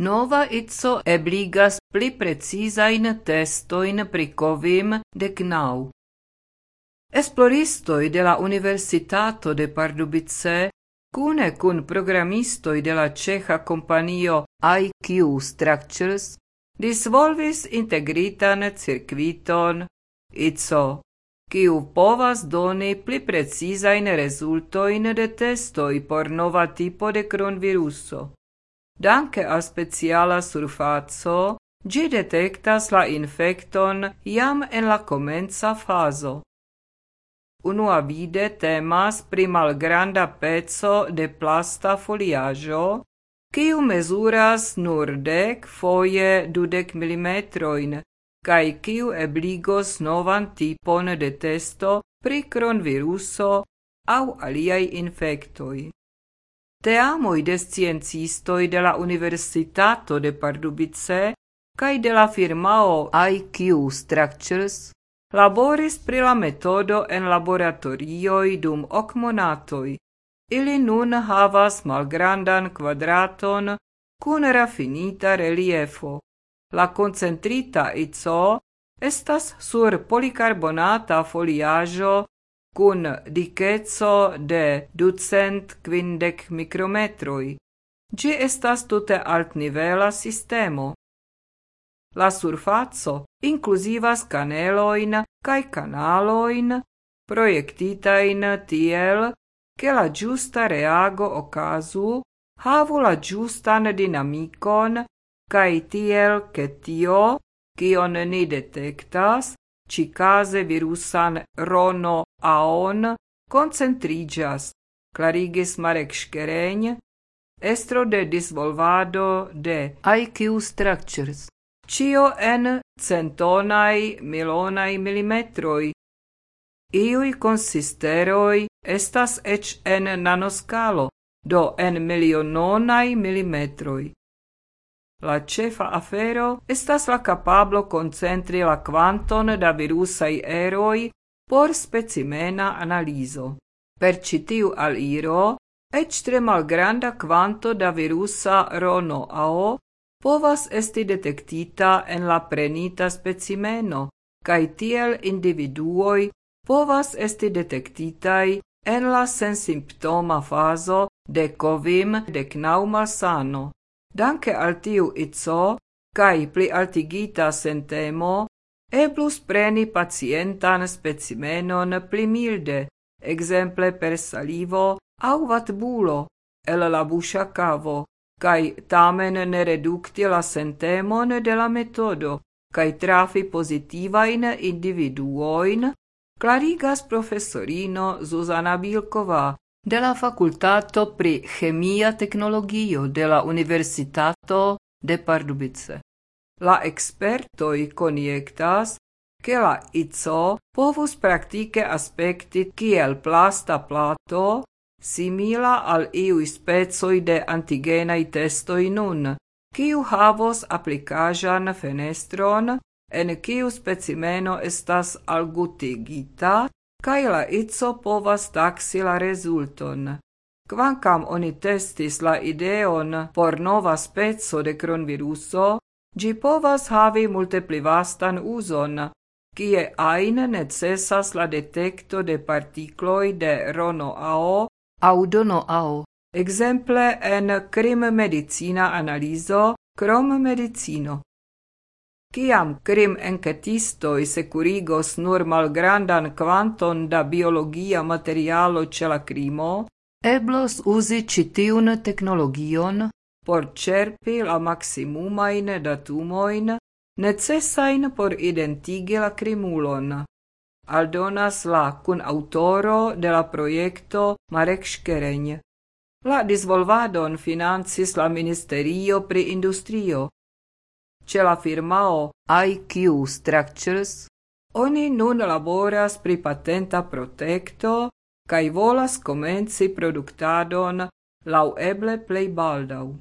Nova itso ebligas pli precisain testoin pri covim de gnau. Esploristoi de la Universitato de Pardubice, cune cun programistoi de la ceha companio IQ Structures, disvolvis integritan circuiton itso, kiu povas doni pli precisain resultoin de testoi por nova tipo de cronviruso. Danke a speciala surfaco, gi detectas la infecton iam en la comenza fazo. Unua vide temas pri malgranda pezzo de plasta foliajo, kiu mesuras nur dec foje dudec milimetroin, cae kiu ebligos novan tipon de testo pri cronviruso au aliai infectoi teamoj de sciencistoj de la Universitato de Pardubice kaj de la firmao IQ Structures laboris pri la metodo en laboratorio dum ok monatoi Ili nun havas malgrandan kvadraton kun rafinita reliefo. La concentrita ico estas sur policarbonata foliajo kun dikeco de ducent quindec mikrometroj. Gi estas tute altnivela sistemo. La surfazo inclusivas caneloin cae canaloin proiectitain tiel, che la giusta reago okazu havu la giustan dinamikon cae tiel, che tio, kion ni detektas, cicase virusan rono aon concentrigas, clarigis Marek Škereň, estro de disvolvado de IQ structures, cio en centonai milonai millimetroi. Iui consisteroi estas ec en nanoscalo, do en miliononai millimetroi. La cefa afero estas la capablo concentri la quanton da virusai eroi por specimena analiso. Per citiu al iro, ec tre malgranda quanto da virusa rono AO povas esti detectita en la prenita specimeno, cae tiel individuoi povas esti detectitai en la sensimptoma faso de covim de knauma sano. Danke al tiu itso, cae pli altigita sentemo, eblus preni pacientan specimenon pli milde, exemple per salivo au vatbulo, el la buscia cavo, cae tamen ne reducti la sentemon de la metodo, cae trafi positivain individuoin, clarigas professorino Zuzana Bilkova, de la Facultato pri Chemia Teknologio de la Universitato de Pardubice. La expertoi coniectas che la ICO povus praktike aspekti kiel plasta plato simila al iui spezoi de antigenai testoi nun, kiu havos applicajan fenestron en kiu specimeno estas algutigita kaj la ico povas taxi la rezulton. Kvankam oni testis la ideon por nova spezzo de cronviruso, gi povas havi multe pli vastan uzon, kie ain necessas la detecto de particloi de RONO-AO au DONO-AO, exemple en crim medicina analizo, crom medicino. Ciam crim encetistoi securigos nur malgrandan quanton da biologia materialo ĉe la crimo, eblos uzi citiun technologion por cerpi la maximumain datumoin necessain por identigi la krimulon. Aldonas la cun autoro de la proiecto Marek Škereň. La disvolvadon financis la Ministerio pri Industrio, Ce la firmao IQ Structures, oni nun laboras pri patenta protecto kai volas komenci produktadon lau eble plej baldau.